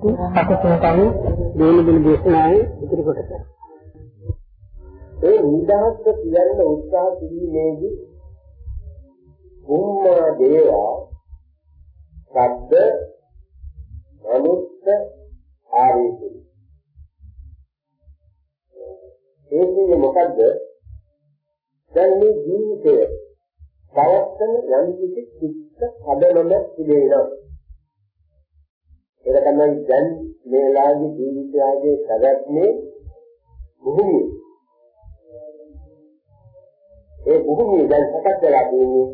අපතේ දෙන දෙන දේශනාවේ ඉදිරි කොටස. ඒ නිදහස කියන්න උත්සාහ කිරීමේදී උම්මා දේවා සද්ද අනුත්ත ආරේති. ඒ කියන්නේ මොකද්ද? දැන් මේ ජීවිතය පවත්තන යම් කිසි චිත්ත හදනම තිබෙනවා. ඒක තමයි දැන් මේලාගේ ජීවිතයගේ පැවැත්මේ භූමිය. ඒ භූමිය දැන් සකස් වෙලා තියෙන්නේ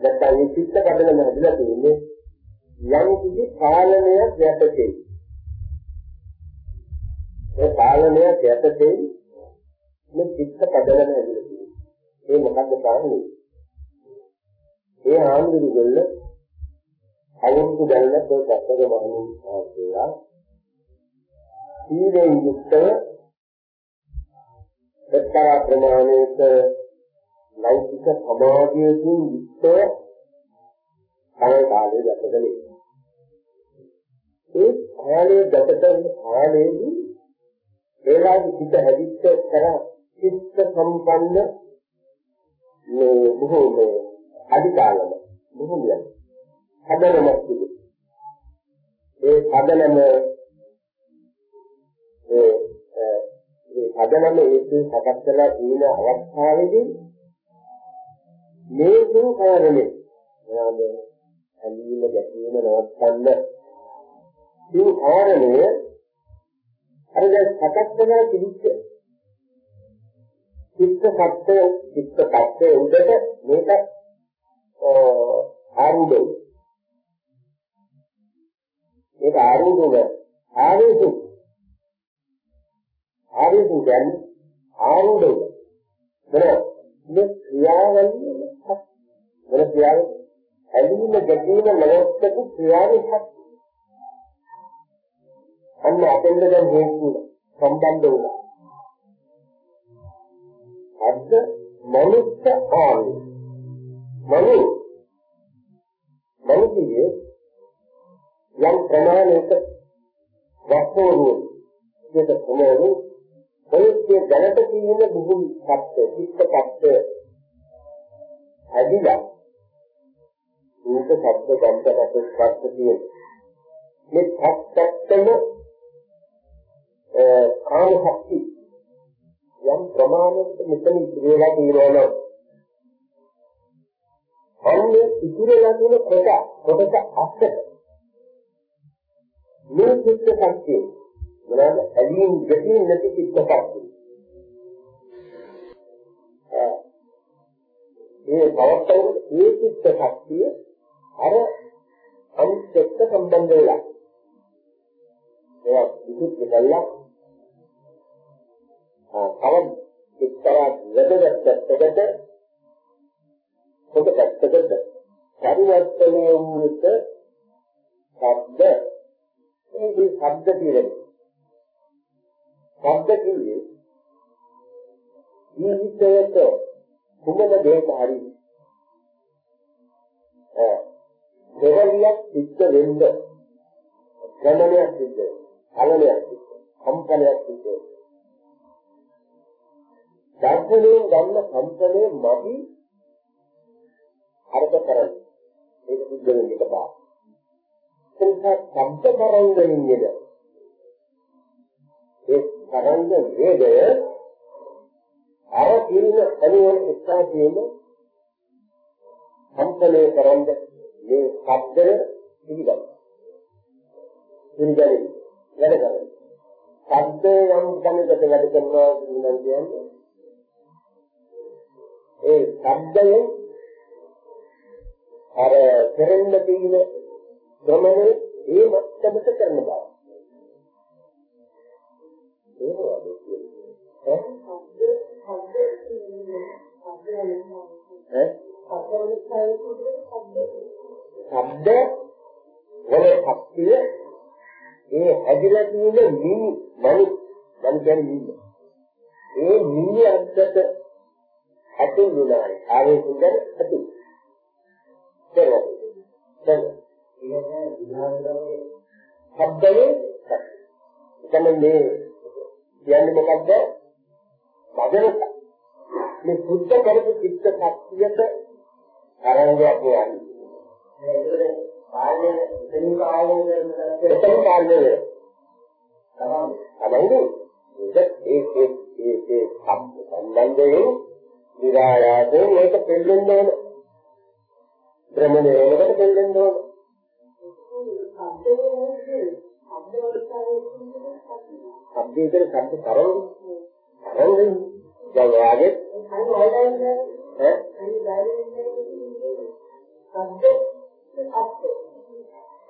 නැත්නම් මේ චිත්ත පදනම හදලා තියෙන්නේ යම් කිසි කාලනයක් යටතේ. ඒ කාලනයක් යටතේ මේ චිත්ත පදනම හදලා තියෙන්නේ. ඒ මොකද්ද කාරණේ? ඒ ආන්දරුගල්ල අවුරුදු දැල්ලත් ඔය සත්‍යක මහණුන් වහන්සේලා සීලෙන් යුක්තව එක්තරා ප්‍රමාණයක ලෞකික සමාධියකින් යුක්තව තමයි කාලේ ගත කළේ. ඒ කාලේ ගත කරන කාලේදී ඒලාගේ සිත හැදිච්ච කර චිත්ත සම්පන්න මේ බොහෝ මේ අධිකාලම බොහෝ කියන්නේ පදනමක් තිබේ. ඒ පදනම ඒ ඒ පදනම ඒකේ සකස් කරලා තියෙන අවස්ථාවේදී මේ දුරු කාරණේ මොනවාද? ඇලීම ගැටීම නවත්තන්න. මේ කාරණය අර දැන් සකස් කරලා තිබිච්ච චිත්ත සත්‍ය චිත්ත සත්‍ය උඩට මේක ආරූඪ ඒක ආරූඪව ආරූඪ ආරූඪ කියන්නේ ආරූඪව මොන මේ ක්‍රියාවලිය මොන ක්‍රියාවලිය ඇලීම ගැටීම නවත්තපු ක්‍රියාවේ ශක්තිය අන්න අතෙන්ද දැන් හේතු සම්බන්ධ වුණා. අද මනුස්ස ආවේ මනු. මනුෂ්‍යයේ යම් ප්‍රමාණයක වස්තුවෝ කියන කොමරු ඔයගේ දැනට තියෙන බුදුන් සත්‍ය චිත්ත සත්‍ය අදිලා රූප ශබ්ද ගන්ධ රස ස්පර්ශ කියන මේ සත්‍යත්තම කාම ශක්ති යම් ප්‍රමාණයක මෙතන ඉතිරිලා තියෙනවා අන්නේ ඉතිරිලා තියෙන කොට කොටස අස්සට මේ චිත්ත ශක්තිය මොනවාද? ඇලීම් ගැටීම් නැති චිත්ත ශක්තිය ඒ පවත්තන ඒ චිත්ත ශක්තිය අර අනිත්‍යක සම්බන්ධ වෙලා. ඒක විදුත් දෙකලා ආ තව එක්තරා වැදගත් පැත්තකට පොත පැත්තකට පරිවර්තනය වූ එක ශබ්ද මේ ශබ්ද කියන්නේ ශබ්ද කියන්නේ ජීවිතයට කුමන දෙයක හරි. ඒ දෙවලියක් සිද්ධ වෙන්න ගමනයක් සිද්ධ කලනයක් සිද්ධ කම්පනයක් සිද්ධ දර්ශනයෙන් ගන්න කම්පනයේ මදි. අර්ථ කරන්නේ. ඒක සිද්ධ වෙන්නේ කොහොමද නිසා ශබ්ද තරංගින් නේද ඒ තරංග වේගය අර කිරින අනුවන එක්කා කියන සම්පලේ කරන්ද මේ ශබ්දය පිළිගන්න. පිළිගන්න වැඩ කරන්නේ. ශබ්දය යම් දැනකට වැඩ කරනවා කියනවා කියන්නේ ඒ ශබ්දයෙන් අර කෙරෙන්න තියෙන ගමනේ ඒ මත්තමට කරන බව. ඒ මොනවද කියන්නේ? ඈ? ශබ්ද වල ශක්තිය ඒ ඇදලා තියෙන මිනි මනි මම කියන්නේ මිනි. ඒ මිනි අද්දට ඇතුළුනායි ආවේශයෙන් ඇතුළු. දැන් දැන් ශබ්දයේ එතන මේ කියන්නේ මොකද්ද? මදනක මේ සුද්ධ කරපු චිත්ත ශක්තියට තරංගයක් කියන්නේ. ඒකද පාලනය එතනින් පාලනය කරන එතන පාලනය තමයි. ඒක ඒ ඒ ඒ ඒ සම්බන්ධයෙන් විරායාසයෙන් මේක දෙල්ලෙන්න ඕන. භ්‍රමණය වෙනකොට දෙල්ලෙන්න ඕන. සබ්දේතර සබ්ද තරංග තරංගින් දැන් ඔයාගේ? ඈ?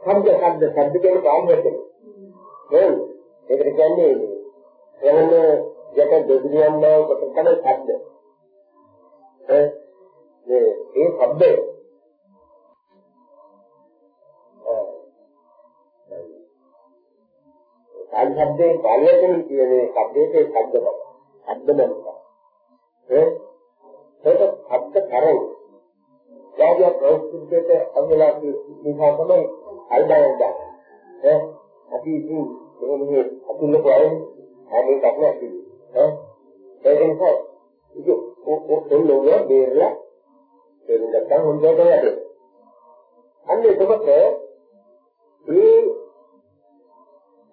සබ්ද සබ්ද සබ්ද කියන කාමයෙන් නේද? ඒකට කියන්නේ එහෙම යට දෙවියන් බව කොට තමයි සබ්ද. ඈ? මේ ඒ සබ්දේ සායි ශබ්දේ පරිවර්තන කියන්නේ ශබ්දයේ ශබ්ද බව. ශබ්ද බව. ඒ ඒක ශබ්ද කරේ. යාගේ ප්‍රවෘත්තියට අංගලාගේ නිසා තමයි අල්බයන්ද. ඒ අපි ඉතින් මේ අතුල කොයි හැම එකක්ම අපි. ඒ ඒ නිසා ඉතින් ඔක ඔන්නෝගේ බේරලා තේරුම් ගන්න හොඳට වැඩේ. අන්න ඒකත් ඒ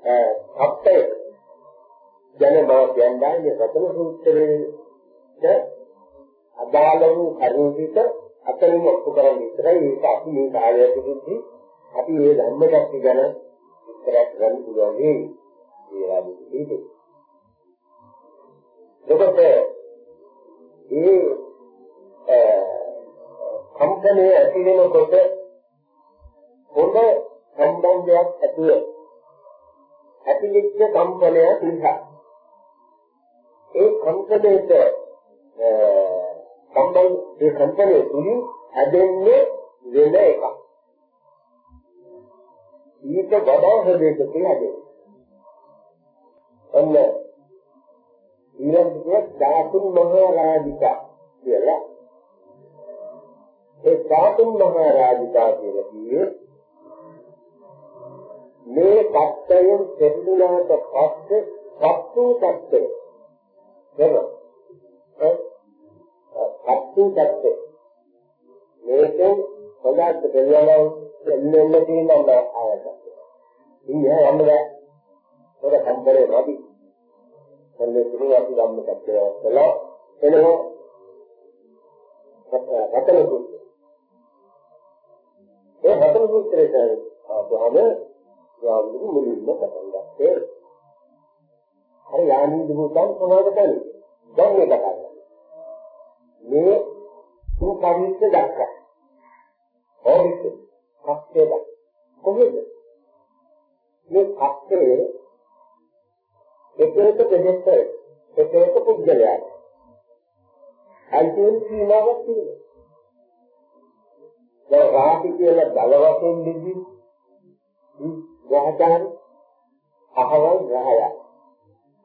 සත්‍යය ගැන මම කියන්නේ මේ රතන සූත්‍රයේ අදාළ වූ කරුණිත අතරින් ඔප්පු කරන් විතරයි ඒක අපි මේ කාලයකදී අපි මේ ධම්මචක්ක ගැන විස්තරයක් ගන්න පුළුවන් වෙයි. ඒ ආදිතේ. එතකොට මේ කම්පනයේ ඇති වෙනකොට හොඳ සම්බන්ධයක් ඇති වෙනවා. ඇතිවෙච්ච කම්පනය නිසා ඒ කම්පනයට සම්බන්ධ ඒ කම්පනය තුලින් හැදෙන්නේ වෙන එකක්. ඊට වඩා හදේක කියලා ඔන්න ඊළඟට ධාතුන් මහරජිකා කියලා. ඒ ධාතුන් මහරජිකා කියලා කියේ මේ தත්ත්වයෙන් දෙන්නාට පස්සේ සත්තු தත්ත්වය නේද සත්තු தත්ත්වය මේක හොඳට දෙවියන් දෙන්නෙන්න තියෙන ආකාරය ඉන්නේ යන්නේ පොර සම්බරේ වැඩි සම්ලේ තුරු අපි ගන්න තත්ත්වය කළා එනවා. රතන සූත්‍රය. ඒ රතන සූත්‍රය කියන්නේ ස්වාමීන් මුලින්ම පටන් ගත්තේ. අර යානි දුකන් සමාද කරන්නේ. දැන් මේක කරන්නේ. මේ තුන් කවිස්ස දක්වා. ඕවිත් කස්තේද කොහෙද? මේ කස්තේ එකක ප්‍රදේශය එකක පුද්ගලයා. අයිතින් සීමාවක් තියෙනවා. දැන් රාහි කියලා දල වශයෙන් දෙවි ගහදාන අහවල් ගහය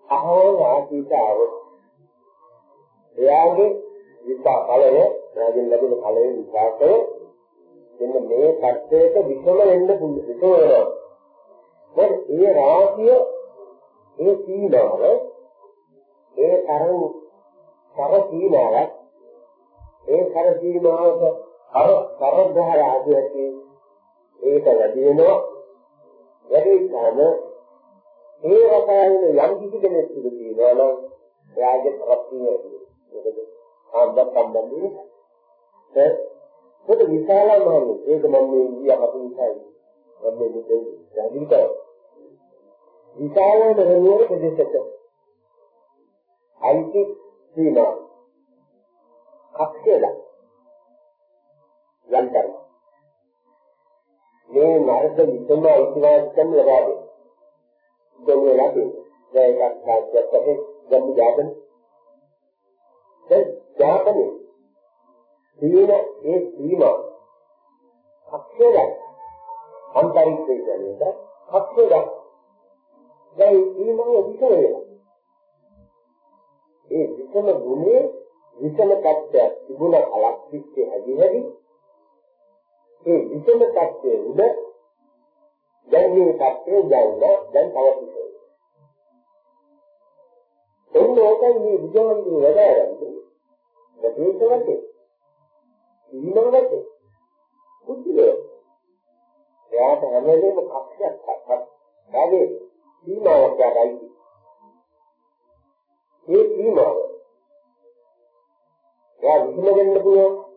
අහවල් ආශීතාව එයාගේ විපා ඵලය එයාගෙන් ලැබෙන ඵලයේ විපාකය එන්න මේ සත්‍යයට විසම වෙන්න පුළුවන් විසම වෙනවා. මොකද ඒ රාශිය ඒ සීමාව ඒ තරම් කර සීමාවක් ඒ කර සීමාවක අර කරගහ රාශියකින් ඒක වැඩි වෙනවා. වැඩිචාම ඒ රසායන යම් කිසි කෙනෙක් සිදු තියෙනවා නම් එයාගේ ප්‍රශ්නය මොකද ආම්බත් සම්බන්ධයි ඒ පොත විශාලම නෝනේ ඒක මම මේ ඉන්දියා අපින් ඉස්සයි මම මේ මෙතන දැන් කරා විශාලම රණුවර ප්‍රදේශයක අයිති සීමා මේ නරක විසම අයිතිවාසිකම් ලබා දෙනවා. දෙන්නේ නැති. දැන් එකක් සාධ්‍යයක් ගම්ම ජාතන. දැන් ජාතනේ සීන ඒ සීමා අක්ෂරය අන්තරික්ෂය කියන්නේ අක්ෂරය දැන් සීමාව විතර වෙනවා. ඒ විසම ගුණේ විසම tattයක් තිබුණ අලක්ෂිත්‍ය හැදි හැදි ඒ විසම tattයේ උඩ දැන් මේ සත්‍යය දැන්න දැන් පවතිනවා. එන්න ඕකයි මේ විද්‍යාවන්ගේ වැඩ ප්‍රදේශවලදී ඊළඟට බුද්ධිලෝ එයාට හැම වෙලේම කක්ෂයක් කක්ෂයක් යාගේ සීමාවක් යාගයි ඒ සීමාව එයා විසම වෙන්න පුළුවන්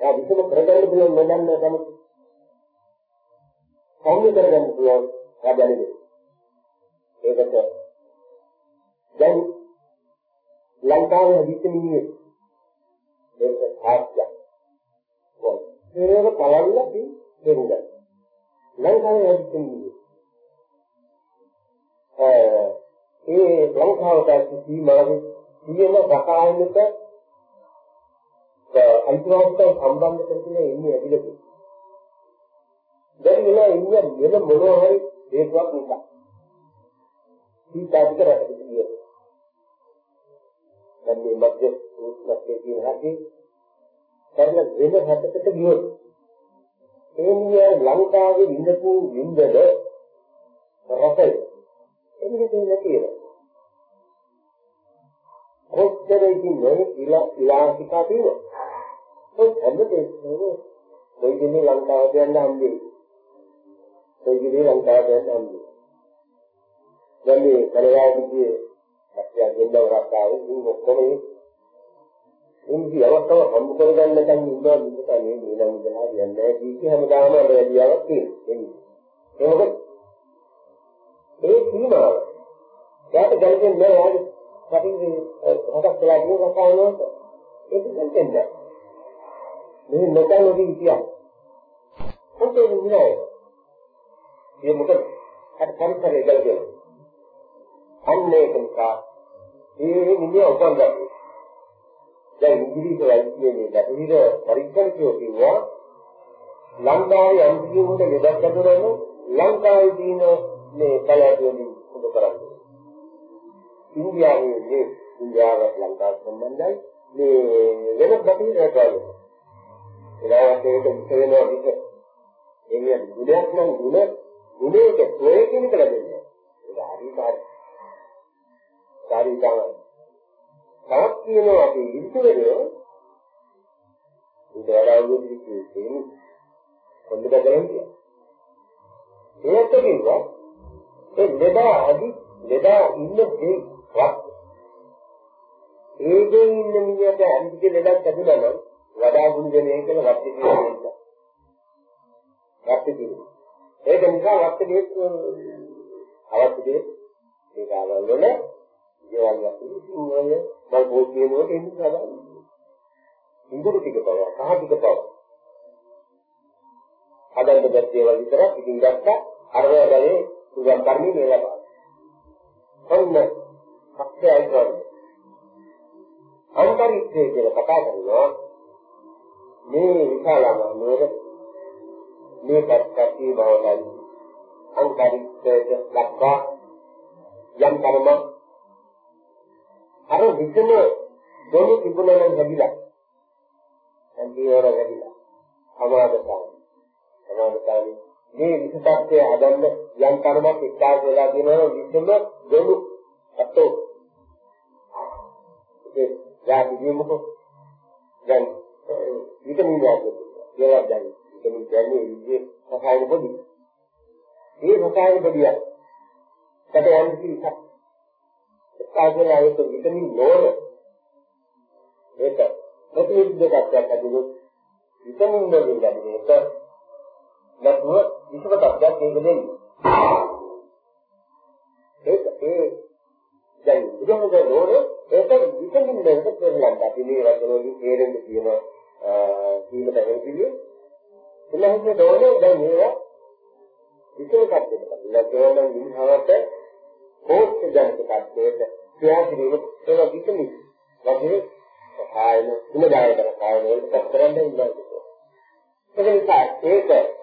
එයා විසම කරගන්න පුළුවන් නොදන්න කෙනෙක් සම්මත කරගන්න පුළුවන් එයා දැනෙන්නේ ඒකට දැන් ලංකාවේ හදිස්සි මිනිහෙක් ඒක සාක්ෂියක්. ඒක බලන්න අපි දෙන්න. ලංකාවේ හදිස්සි මිනිහෙක්. ඒ ලංකාවට සීමාවේ තියෙන රසායනික අයිතිවාසිකම් සම්බන්ධ කරගෙන ඉන්නේ ඇවිල්ලා. දැන් මෙලා ඉන්නේ වෙන මොනවා හරි හේතුවක් නිසා. සීතාදික රටකට ගියේ. දැන් මේ මැද උත්සවයේ තියෙන හැටි කරන වෙන හැටකට ගියොත් එන්නේ ලංකාවේ ඉඳපු වින්දද රසය එන්නේ දෙන්නේ කියලා කොච්චර ඉන්නේ ඉලා ඉලාසිකා තියෙනවා ඒ හැමදේම කොයි දිනේ ලංකාවට යන්න හම්බෙයි කොයි දිනේ ලංකාවට යන්න හම්බෙයි දැන් මේ කලවාදිගේ සත්‍යයෙන් දෙන්නවරක් ආවේ ඉතින් ඔක්කොම ඉන්දි අවස්ථාව හම්බ කරගන්න නැත්නම් ඉන්නවා මිසක මේ නිලම් ඉඳලා කියන්නේ. කීකි හැමදාම අර වැඩියාවක් තියෙනවා. එන්නේ. ඒ සීමාව යාට ගල්ගෙන නෑ. යාට කටින් හදක් වෙලා තියෙන රසායනවලට ඒක දෙන්න. මේ නොදැනදී කියා කොතේ නෑ. ඒ මොකද? අර පරිසරය ගල්ගෙන අන්න ඒක නිසා ඒ නිමිය උපන්දා දැන් ඉංග්‍රීසි වෛද්‍යයේ ගැටවිර පරීක්ෂණකයෝ කිව්වා ලංකාවේ අන්තිමට ලෙඩක් ඇතුළම ලංකාවේ තියෙන මේ කලාවේදී උඩ කරන්නේ. ඉන්දියාවේ මේ ඉන්දියාව ලංකාව සම්බන්ධයි. මේ වෙන බටහිර රටවල ඒවාට ඒක විතර වෙනවා විතර එන්නේ ගුණයක් නම් ගුණ ගුණයක ප්‍රයෝජන කියලා දෙන්නේ ඒක හරියට කාර්යය තමයි. තාක් කියනවා අපි ඉන්ටර්වියෝ උදාහරණයක් විදිහට කොන්ද බදලන් කියන. ඒත් කිව්වා ඒ ලෙඩා අදි ලෙඩා ඉන්න දේ වත්. ඒකේ ඉන්න මිනිහට අන්තික ලෙඩක් ඇතිවෙලා නම් වඩා ගුණ දෙන්නේ කියලා වත් කියනවා. වත් කියනවා. ඒක නිසා වත් දෙයක් අවශ්‍ය දෙයක් ඒ කාලවල දේවල් වශයෙන් සිංහල මල් පොත් කියනකොට එන්නේ සාමාන්‍යයි. ඉඳුරු ටික බව, කහ ටික බව. හදන්න බැත් දේවල් විතරක් ඉතින් ගත්තා අර වගේ සුගම් කර්මී මේලා බා. ඔන්න හක්ෂයයි කරන්නේ. අන්තරික්ෂය කියලා කතා කරනවා මේ විශාලම නුවර මේ පැත්තේ බවයි අන්තරික්ෂයට ලක්වා යම් කර්ම අර විසම දොළු තිබුණා නම් හැදිලා. දැන් පියවර හැදිලා. අමාදතාවය. අමාදතාවය. මේ විසපත්ය හදන්න යම් කර්මයක් එක්කාස් වෙලා තියෙනවා විසම දොළු අතෝ. ඒ යාදී මොකෝ දැන් විටමින් වාගේ ඒවා දැන් විටමින් දැන්නේ විදිහේ සහාය පොඩි. ඒ සහාය පොඩිය. කට යන්නේ ඉස්සක්. කාගෙන ආයත විටමින් නෝන ඒක ප්‍රතිවිරුද්ධ තත්ත්වයක් ඇතිවෙන්නේ විටමින් වලින් ලැබෙන එක නැත්නම් විෂම තත්ත්වයක් ඒක දෙන්නේ ඒක ඒ දැන් විටමින් නෝන ඒක විටමින් වලට පෙරලන්න අපි මේ වචන වලින් තේරෙන්න තියෙන කීමට හැකියි එලෙහිම නෝනේ දැන් මේවා විෂම තත්ත්වයකට ලැබෙන විහාරට කෝෂ ජනක තත්ත්වයට ක්‍රියා කිරීම ඒක විතමි වගේ ආයන තුනදායක ආයන වලට කරන්න ඉන්නවා ඒක නිසා ඒක ඒක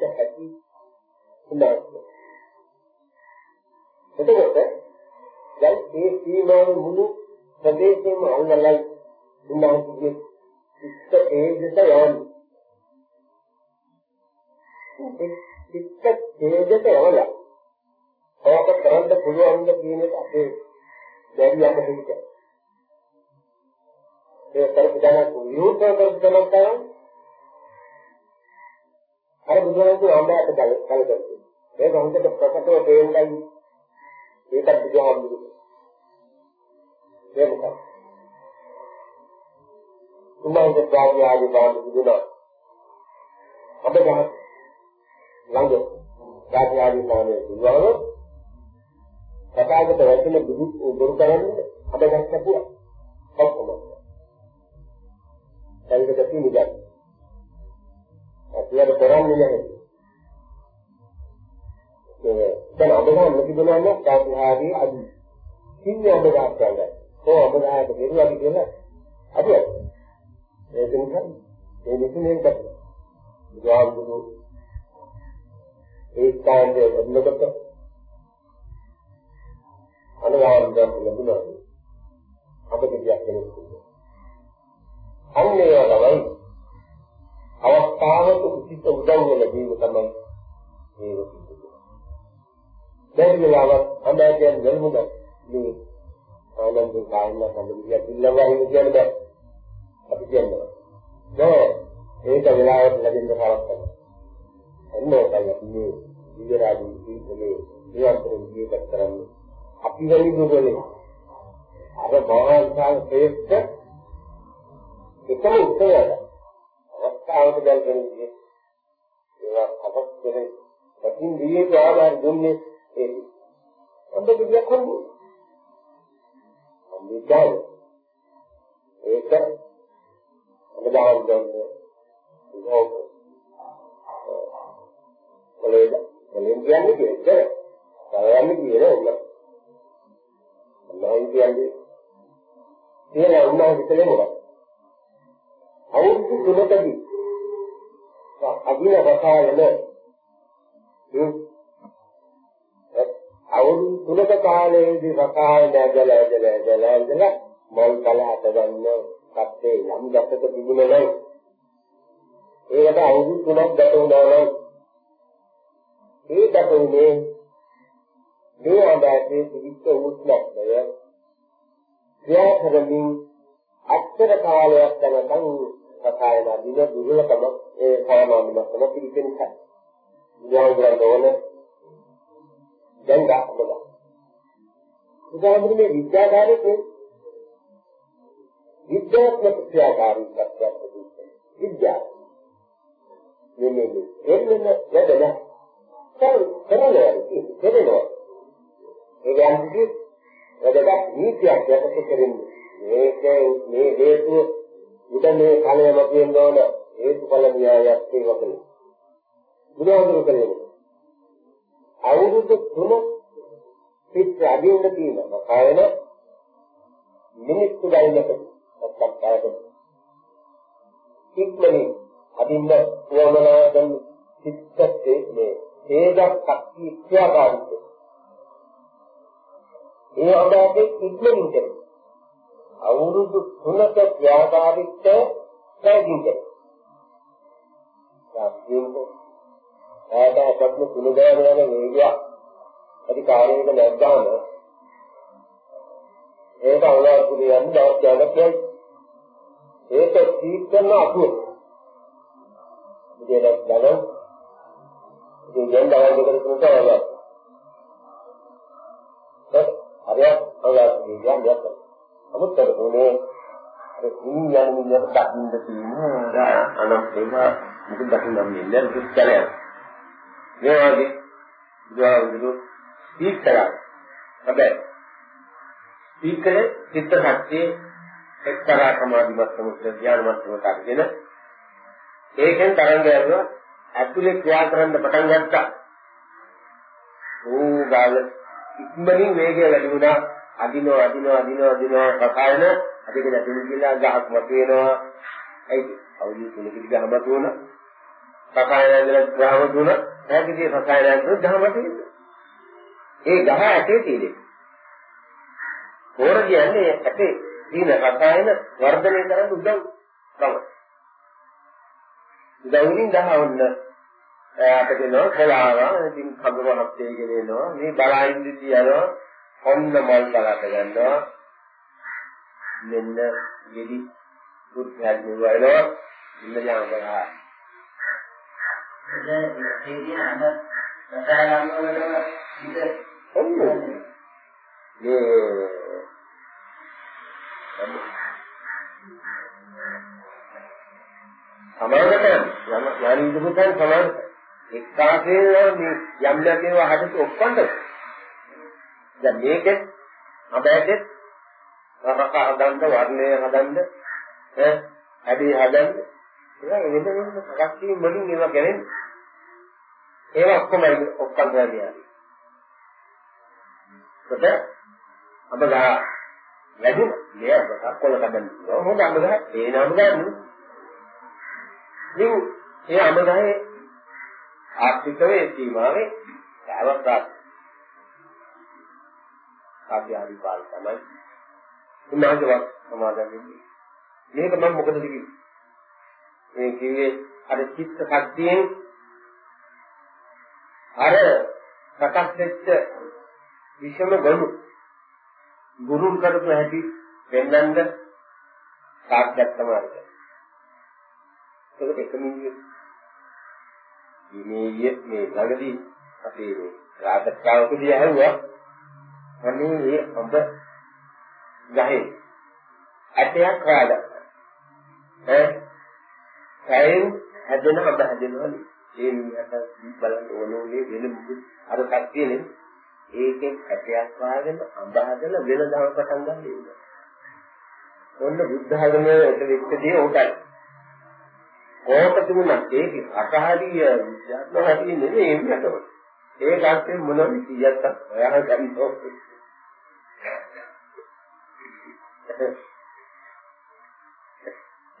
කියන තීරණේ ගත්ත හැටි හොඳයි එතකොට දැන් මේ සීමාවේ මුළු ප්‍රදේශෙම අල්ලලයි උන්වහන්සේගේ චිත්ත තේජස යවන්නේ. චිත්ත තේජස යවලා. ඔක කරන්න පුළුවන් ද කියන එක අපේ බැරි අපිට හිත. ඒ කරපු දැනක් විරුද්ධ කරපු දැනක් තමයි අර බුදුහාමුදුරුවෝ ආඹාට කල කල කරන්නේ. ඒක හොඳට ප්‍රකටව තේරෙන්නයි ඒකත් බුදුහාමුදුරුවෝ. ඒක මොකක්ද? උන්වහන්සේ ප්‍රාඥාගේ බාහිර බුදුනා. අප ගහ ළඟ ප්‍රාඥාගේ නාමයේ දිවවල කතාවකට වැටෙන බුදු දුරු කරන්නේ අප ගස්සපුවා. ඔක්කොම. ඒකට තියෙන්නේ අපිට කරන්නේ නැහැ. ඒ දැන් ඔබ ගන්න තිබුණා නම් ප්‍රාඥාගේ අදි. කින්නේ ඔබ ගන්න. කොහොම ඔබ ගන්නට දෙවියන් කියලා අදියත්. ඒක නිසා ඒ විසිනෙන් කට බුදුහාමුදුරු ඒ ස්ථානයේ වදිනකොට අනුවාදම් ලැබුණා අපිට කියක් කෙනෙක් අන්නේ වලයි අවස්ථාවක උචිත උදව් ලැබීම තමයි මේ වගේ. දැන් වෙලාවක් අමාත්‍යයන් වෙනුමුද මේ ආනන්ද කායන සම්බන්ධිය පිළිලවහින් කියන බෑ. අපි කියන්නේ. නෑ ඒක වෙලාවට ලැබෙන්න කාලයක් තමයි. එන්නේ තමයි මේ විවරාදී දීපලේ නිරන්තරයෙන් ජීවත් කරන්නේ. අපි වෙලි දුකනේ. අර බාහිර ශ්‍රේෂ්ඨ එකම උත්තරය. අවස්ථාවට දැල්කෙන්නේ. ඒවා අපත් දෙන්නේ. පැකින් දීයේ ආදාර දුන්නේ ඒක. ඔබ කියක් හම්බුනේ. හම්බෙච්චාද? ඒක අනුදාන ගන්න ඉහෝක කොලේද කොලෙන් කියන්නේ ඒක කරන්නේ කියන උන්න මම කියන්නේ තියෙන උන්නා විතරේ අදින රසායන අවුරුදු තුනක කාලයේදී රසායන ඇදලා ඇදලා ඇදලා ඇදලා මල් කල හත ගන්න සත්‍යේ යම් ගැටක තිබුණේ නැහැ. ඒකට අවුරුදු තුනක් ගත වුණා නම් ඒ ගත වුණේ මේ ආදායයේ තිබිච්ච උත්සාහය ක්‍රියා කරමින් අක්ෂර කාලයක් යනකම් සකායන දින දුර්ලභම ඒ සාමාන්‍ය මතම පිළිපෙන නිසා. විද්‍යාවකට ඕන දැන් ගන්න. උදාහරණයක් විද්‍යාකාරයේ විද්‍යාත්මක ක්‍රියාකාරීත්වයක් තිබෙනවා. විද්‍යාව. මේ මේ එන්නම යදලා කරනවා කරනවා. ඒ කියන්නේ වැඩක් නීතියක් යටතේ කරන්නේ. මේක මේ හේතුව උද මේ ඵලයම කියන ඕන හේතුඵල න්‍යායයක් ඒවකල. බුදුහාමුදුරු කියන්නේ අවුරුදු තුන පිට අදින්න තියෙනවා. කායන මිනිත්තු ගණනකට නැත්තම් කායක ඉක්මනින් අදින්න වමනා ගන්න චිත්තයේ මේ හේදක් ශක්තිය ක්‍රියාකාරීත්වය. ඒ අදාගේ ඉක්මනින් කරේ. අවුරුදු 3ක ක්‍රියාකාරීත්වය පැහැදිලි කරේ. සාස්ත්‍රියෝ ආයතන ප්‍රශ්න තුන ගාන යන වේගය අධිකාරියක නැත්නම් ඒක අවුලක් කියන්නේ දවස් ගානක් යයි. ඒක සීක් කරන අතුව. ඉතින් ඒක ගන්න ඉතින් දැන් දවල් දෙකකට තුනට වගේ. ඒක හරියට අවුලක් කියන්නේ නමුත් ඒකෝනේ ඒ කින් යන මිනිහට දකින්න තියෙන අනන්ත ඒවා මුකුත් දකින්න දෙන්නේ නැහැ මේ වගේ බුදුහාමුදුරු සීක් කරා. හැබැයි සීක් කලේ චිත්ත ශක්තිය එක්තරා සමාධි මට්ටමක ධ්‍යාන මට්ටමකට අරගෙන ඒකෙන් තරංග යනවා ඇතුලේ ක්‍රියා කරන්න පටන් ගත්තා. ඕ ගාල ඉක්මනින් වේගය වැඩි වුණා. අදිනවා අදිනවා අදිනවා අදිනවා රසායන අදගෙන ඇතුලේ ගිහලා ගහක් මත වෙනවා. ඒ අවුලි තුනකදී ගහ මත වුණා. රසායන ඇදලා ගහම දුණා. ඈකදී රසායන ඇදලා ගහ මත වෙනවා. ඒ ගහ ඇටේ තියෙන්නේ. හොර කියන්නේ ඇටේ තියෙන රසායන වර්ධනය කරන්න උදව් තමයි. උදව්වින් ගහවන්න එයාට කියනවා කලාවා ඉතින් කඳුරක් තේගෙන එනවා මේ බලයින්දි යනවා ඔන්න මල් බලට ගන්නවා මෙන්න ගෙඩි බුද්ධයන් වේනවා ඉන්න යාම මේ සමානකට යම් ඥාන විදුතන් සමාන එක්කාසේ මේ යම් යම් හදට ඔක්කොන්ද දැන් මේකෙත් අපෑටෙත් රස හදන්න වර්ණය හදන්න ඈ හැදී හදන්න ඒවා වෙන වෙන සකස් වීම වලින් ඒවා කරන්නේ ඒවා ඔක්කොම ඔක්කොම ගන්නේ කොට අප ගහ වැඩි මෙය අක්කොල කඩන්න හොඳ අඹ ගහ ඒ නම ගන්න ඉතින් ඒ අඹ ගහේ ආර්ථිකවේ සීමාවේ අවස්ථා ආභ්‍යාරි පාල තමයි. උන්වහන්සේවත් සමාදන් වෙන්නේ. මේක මම මොකද කිව්වේ? මේ කිව්වේ අර චිත්ත ශක්තියෙන් අර සකස් වෙච්ච විෂම ගොනු ගුරුන් කරපු හැටි වෙන්නඳ සාක්ෂාත් තමයි. ඒක එකම ඉන්නේ මේ ළඟදී අපේ මේ රාජකාවකදී ඇහුවා අනේ මේ ඔබ ගහේ ඇටයක් හොයාගත්තා. ඈ සෑයෙන් හැදෙන ඔබ හැදෙනවලු. ඒ මිනිහට බලන්න ඕනෝනේ වෙන මුකුත් අර කට්ටියනේ ඒකෙන් ඇටයක් වාගෙන අඹ හදලා වෙන දව පටන් ගන්න ඉන්න. ඔන්න බුද්ධ ධර්මයේ එක වික්කදී උටයි. ඕක තිබුණා ඒක අසහරිය විද්‍යාත්මක නෙමෙයි එන්නතෝ. ඒ කාර්යයෙන් මොනවද කියන්නත් ඔයාලා ගන්න ඕනේ.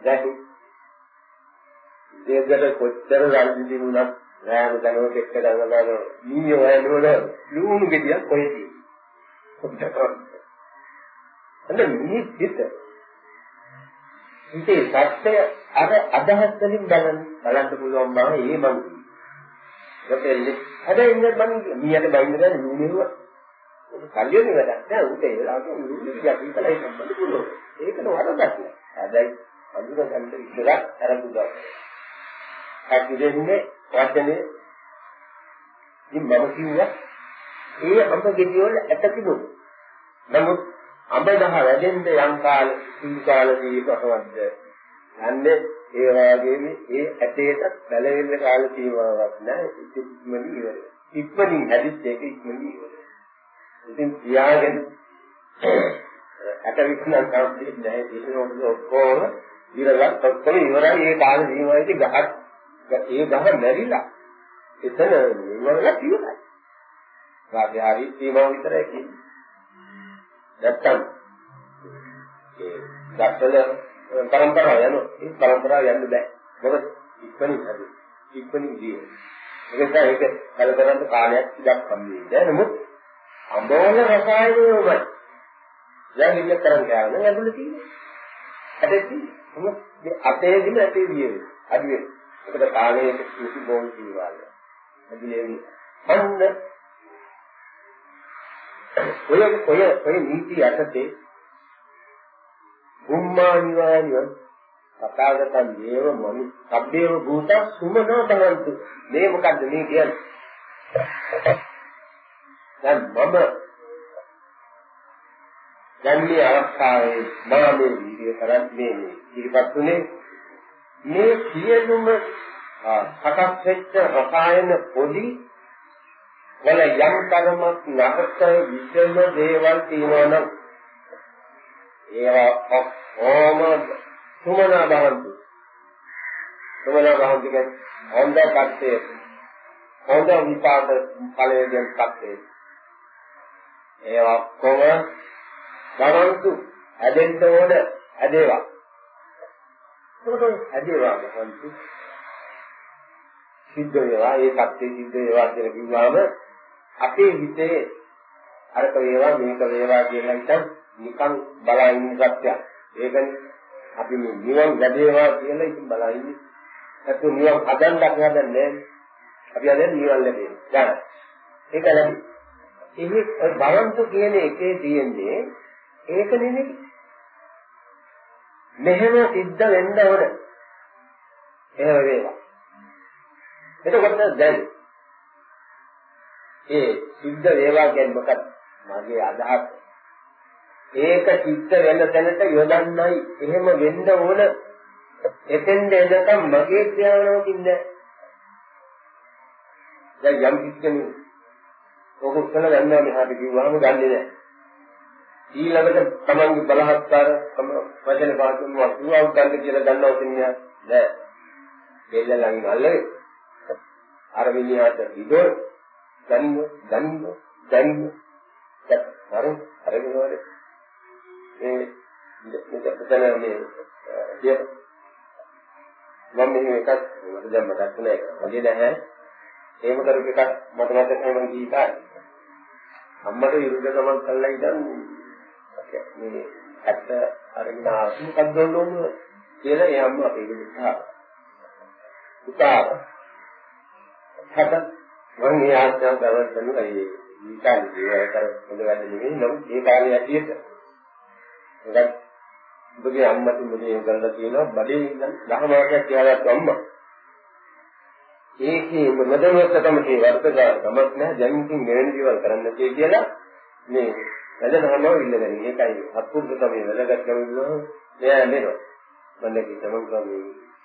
දැන් දෙයකට කොච්චර රාජ්‍ය දිනුණා රෑම දනෝ දෙක දනවලා නීය වයනවල ලුණු ගෙඩියක් කොහෙද අන්න මේ පිට ඉතින් සත්‍ය අර අදහස් වලින් බලන්න බලන්න පුළුවන් බව ඒ මම ඒකෙන්නේ හැබැයි ඉන්න මම මීයට බයින්න ගන්න නූනෙව කල්යෝනේ වැඩක් නෑ. උට ඒ වෙලාවට නූනෙ ටිකක් ඉතලයි සම්බන්ධ පුළුවන්. ඒකන වරදක් නෑ. හැබැයි අඳුර ගන්න ඉස්සරහ අරඹුදා. අපි දෙන්නේ වචනේ ඉතින් මම කිව්වා ඒ අඹ ගෙඩි වල ඇට තිබුණා. නමුත් අඹ දහ වැඩෙන්න යම් කාල සී කාලදී කොහොමද? යන්නේ ඒ වගේම ඒ ඇටේට බැලෙන්න කාල සීමාවක් නැහැ. ඉක්මනින් ඉවරයි. ඉක්මනින් හැදිච්ච එක ඉක්මනින් ඉවරයි. ඉතින් තියාගෙන ඇට විකුණන කවුරුත් නැහැ. ඒක ඔක්කොම ඉවරලා ඔක්කොම ඉවරයි. ඒ කාල සීමාවේදී ගහක් ඒ ගහ මැරිලා එතන නිවරලා තියෙනවා. රාජ්‍ය හරි සීමාව විතරයි කියන්නේ. නැත්තම් ඒ දක්ෂල පරම්පරාව යන ඒ පරම්පරාව යන්න බෑ. මොකද ඉක්මනින් හරි ඉක්මනින් ජීව. ඒක නිසා ඒක කලබලන්න කාලයක් ටිකක් සම්බන්ධයි. නමුත් අඹවල රසායනය උමයි. දැන් ඉන්න කරන් ගියාම ඇතුළේ තියෙන්නේ. ඇටේ තියෙන්නේ. මේ අතේ දින ඇටේ දියේ. අඩු වෙනවා. ඒකට කාලයේ කිසි බෝල් කීවාල. එදිනේ අන්න ඔය ඔය ඔය නීති යටතේ උම්මානිවානිය කතාගතන් දේව මනු සබ්බේව භූත සුමනෝ භවන්තු මේ මොකද්ද මේ කියන්නේ දැන් මම දැන් මේ අවස්ථාවේ මම මේ වීඩියෝ කරන්නේ මේ ඉතිපත් උනේ මේ සියලුම සකස් වෙච්ච රසායන පොඩි වල යම් තරමක් නරක විෂම දේවල් තියෙනවා නම් ඒවා ඔක්කොම සුමනා බහන්තු සුමනා බහන්තු කියන්නේ හොඳ කත්තේ හොඳ විපාක ඵලයෙන් කත්තේ ඒවා ඔක්කොම බහන්තු හැදෙන්න ඕන හැදේවා. ඒකට හැදේවා බහන්තු සිද්ධ වේවා ඒ සත්‍ය සිද්ධ වේවා කියලා කිව්වම අපේ හිතේ අරක වේවා මේක වේවා කියලා හිතන් නිකන් බලා ඉන්න සත්‍යයක්. ඒකනේ අපි මේ නිවන් ලැබේවා කියලා ඉතින් බලා ඉන්නේ. නැත්නම් නිවන් හදන්න අපි හදන්නේ අපි හදන්නේ නිවන් ලැබෙන්න. ගන්න. ඒක ලැබි. එහි බලන්තු කියන එකේ තියෙන්නේ ඒක නෙමෙයි. මෙහෙම සිද්ධ වෙන්න ඕන. එහෙම වේවා. එතකොට දැන් ඒ සිද්ධ වේවා කියන්නේ මොකක්ද? මගේ අදහස. ඒක සිද්ධ වෙන තැනට යොදන්නයි එහෙම වෙන්න ඕන. එතෙන්ද එනකම් මගේ ක්‍රියාවකින් නෑ. දැන් යම් කිසිම ඔක උත්තර ගන්නවා මෙහාට කිව්වහම ගන්නෙ නෑ. ඊළඟට තමන්ගේ බලහත්කාර තම වචන පාඩම් වස්තුවක් ගන්න කියලා ගන්නව කියන්නේ නෑ. දෙල්ල ළඟින් අල්ලේ. අර විඤ්ඤාත ඉදෝ ගන්න ගන්න ගන්න. අර අරගෙනවල ඒ මෙතන මේ දෙය මම මෙහෙම එකක් මට දැන් මතක් නැහැ වගේ නැහැ. එහෙම කරපු එකක් මට මතක නැහැ මම කීපායි අම්මට විරුද්ධ ගමන් කළා ඉතින් මේ ඇත්ත අරගෙන ආපු මොකක්ද ඕන කියලා ඒ අම්මා අපේ දුන්නා පුතා හද මම මේ ආශ්‍රය දවස් කරන ඒ ඊකාලේ දේවල් කර හොඳ වැඩ නෙමෙයි නමුත් ඒ කාලේ ඇටියට මොකද ඔබගේ අම්මට මුදේ කරලා තියෙනවා බඩේ ඉඳන් දහමාසයක් තියාගත්ත අම්මා. ඒකේ මදමත්තකම තේ වර්තගාර කමක් නැහැ. දැන්කින් මෙවැනි දේවල් කරන්න තිය කියලා මේ වැඩනම ඉල්ලගෙන ඒකයි අත්පුරුෂකමේ වැඩගත්කම ඉන්නවා. මෙයා නේද මන්නේ තමන් කමේ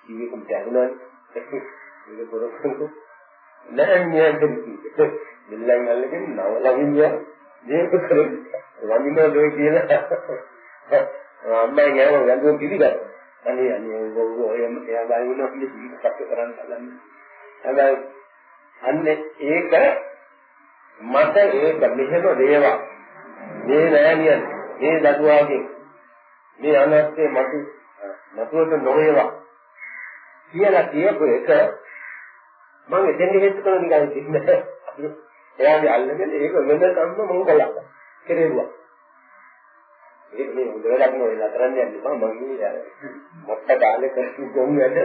ජීවිතේ දැනුණානේ. ඒක පොරොක්කු නැහැ නියන්තේ දෙල්ලන් අල්ලගෙන නවලගින්න මේක කරන්නේ වඳිනවා දෙය කියලා. අම්මයි නෑම වැඳුම් පිළිගත්තා. අනේ අනේ ඔය ඔය එයා ගාවිනවා ඉන්නේ ජීවිතයක් කරන්න හදන්නේ හැබැයි අන්නේ ඒක මට ඒක මෙහෙම වේවා මේ නෑනියන් මේ දඩුවාගේ මේ අනත්තේ මතු මතුවට නොවේවා. කියලා කියපු එක මම එතෙන් හේතු කරන නිකන් ඉන්නේ. එයාගේ අල්ලගෙන ඒක වෙනකම්ම මම කළා කෙරෙව්වා. ඒක මේ හොඳ වැඩක් නෙවෙයි නතරන්න යන්න? බෑ මම මේ මොකක්ද කාලේ කරපු ගොම් වැඩ.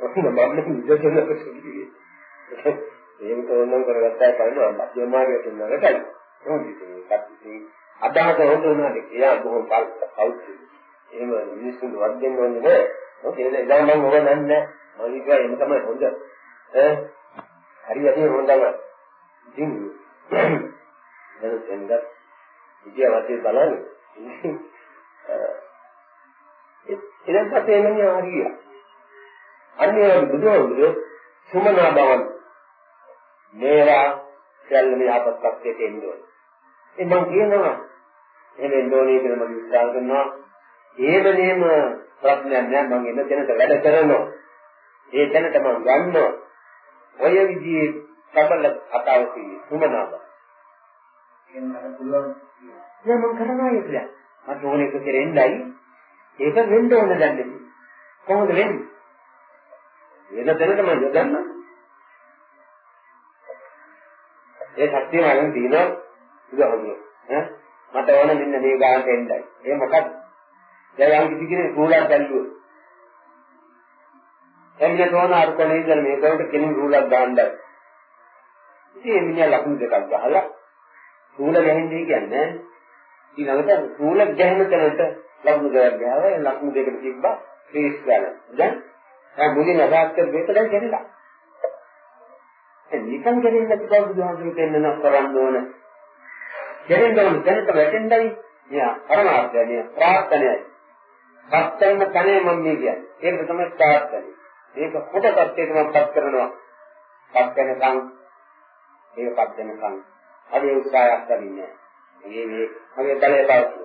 මම නිදසනකට කිව්වේ ඒක තෝරනම් කරගත්තා බලනවා මධ්‍යමාර්ගයේ තුනකට මොකද ඒකත් අදහස හොඳ වුණාද කියලා බොහොම කවුද එහෙම මිනිස්සුන් වත් දෙන්න ඕනේ නෑ මොකද ඒක ඉතින් මම ඕක නන්නේ මම කිව්වා එහෙම තමයි හොඳ. ඈ? හරියට හොඳම ඉතින් දැන් එන්නත් ඉතියා වාසිය බලන්නේ. එනම් පස්සේ එන්නේ ආරිය අන්නේ බුදුහාමුදුරුවෝ සුමනා බවන් මේවා සියල්ලම යහපත් පැත්තට එන්න. ඕනේ. ඒ මම කියනවා එහෙම ඕනේ කියලා මම විශ්වාස කරනවා. ඒවලේම ප්‍රශ්නයක් නෑ මම එන තැනට වැඩ කරනවා. ඒ තැනට මම ගන්නවා. ඔය විදිහේ සබල කතාව කියන්නේ බව. කියන්න පුළුවන්. නෑ මම කරනවා ඒක. මට ඕනේ එක කෙරෙන්නයි ඒක වෙන්න ඕන දැන් කොහොමද වෙන්නේ? වෙන තැනටම යොදන්න. ඒ ශක්තිය මගෙන් තියෙනවා බුදුහාමුදුරුවෝ. ඈ මට ඕන මෙන්න මේ ගානට එන්නයි. ඒ මොකක්ද? දැන් යම් කිසි කෙනෙක් රූලක් දැල්ලුවා. එන්නේ තෝන අර කොනේ ඉඳන් මේකට කෙනෙක් රූලක් දාන්නයි. ඉතින් එන්නේ ලකුණු දෙකක් ගහලා රූල ගහින්නේ කියන්නේ ඊළඟට රූල ගැහෙන තැනට ලකුණු දෙකක් ගහලා ලකුණු දෙකට තිබ්බා ෆේස් ගන්න. දැන් දැන් මුලින් අදහස් කර දෙක දැන් කෙරෙලා. ඒ නිකන් කෙරෙන්නේ නැති බව බුදුහාමුදුරුවෝ දෙන්නන කරන්න ඕන. කෙරෙන්න ඕන දැනට වැටෙන්නයි මෙයා පරමාර්ථය මේ ප්‍රාර්ථනයයි. සත්‍යම තනේ මම මේ කියන්නේ. ඒක තමයි ප්‍රාර්ථනය. ඒක කොට සත්‍යයට මම පත් කරනවා. පත් වෙනකන් ඒක පත් වෙනකන් අදේ උත්සාහයක් කරන්නේ. මේ මේ මගේ බලය පාවිච්චි.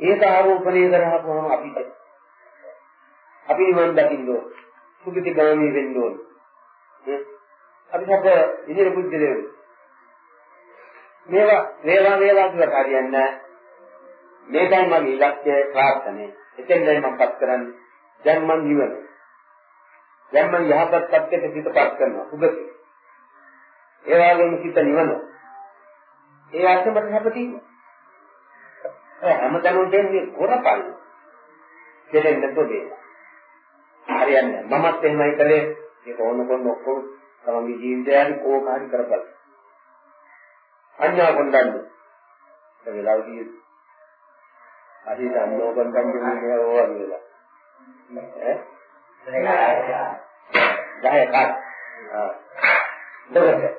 ඒක ආරෝපණය කරහම අපිට අපි නිවන් දකින්න ඕන. සුගති ගාමී වෙන්න ඕන. අපි සත ඉදිරි බුද්ධලේ. මේවා වේවා වේවා කියලා කාරියන්නේ නැහැ. මේකයි මගේ ඉලක්කය ප්‍රාර්ථනේ. එතෙන්දයි මම පත් කරන්නේ. දැන් මම නිවන. දැන් මම යහපත් පැත්තට සිතපත් කරනවා. සුගති. ඒ වගේම සිත නිවන. ඒ අර්ථමට හැපතීම. ඒ හැමතැනම දෙන්නේ ගොරපල්. දෙලෙන්න තොදේ. හරියන්නේ මමත් එහෙමයි කළේ ඒක ඕන කොන්න ඔක්කොම තමන්ගේ ජීවිතයන් කෝකාරි කරපල්. අඤ්ඤා කොණ්ඩන්නේ. ඒ වෙලාවදී අහි දන්නෝ කොණ්ඩන්නේ නේ ඕවා කියලා. ඈ? ගහය කාට? ආ. දෙකට.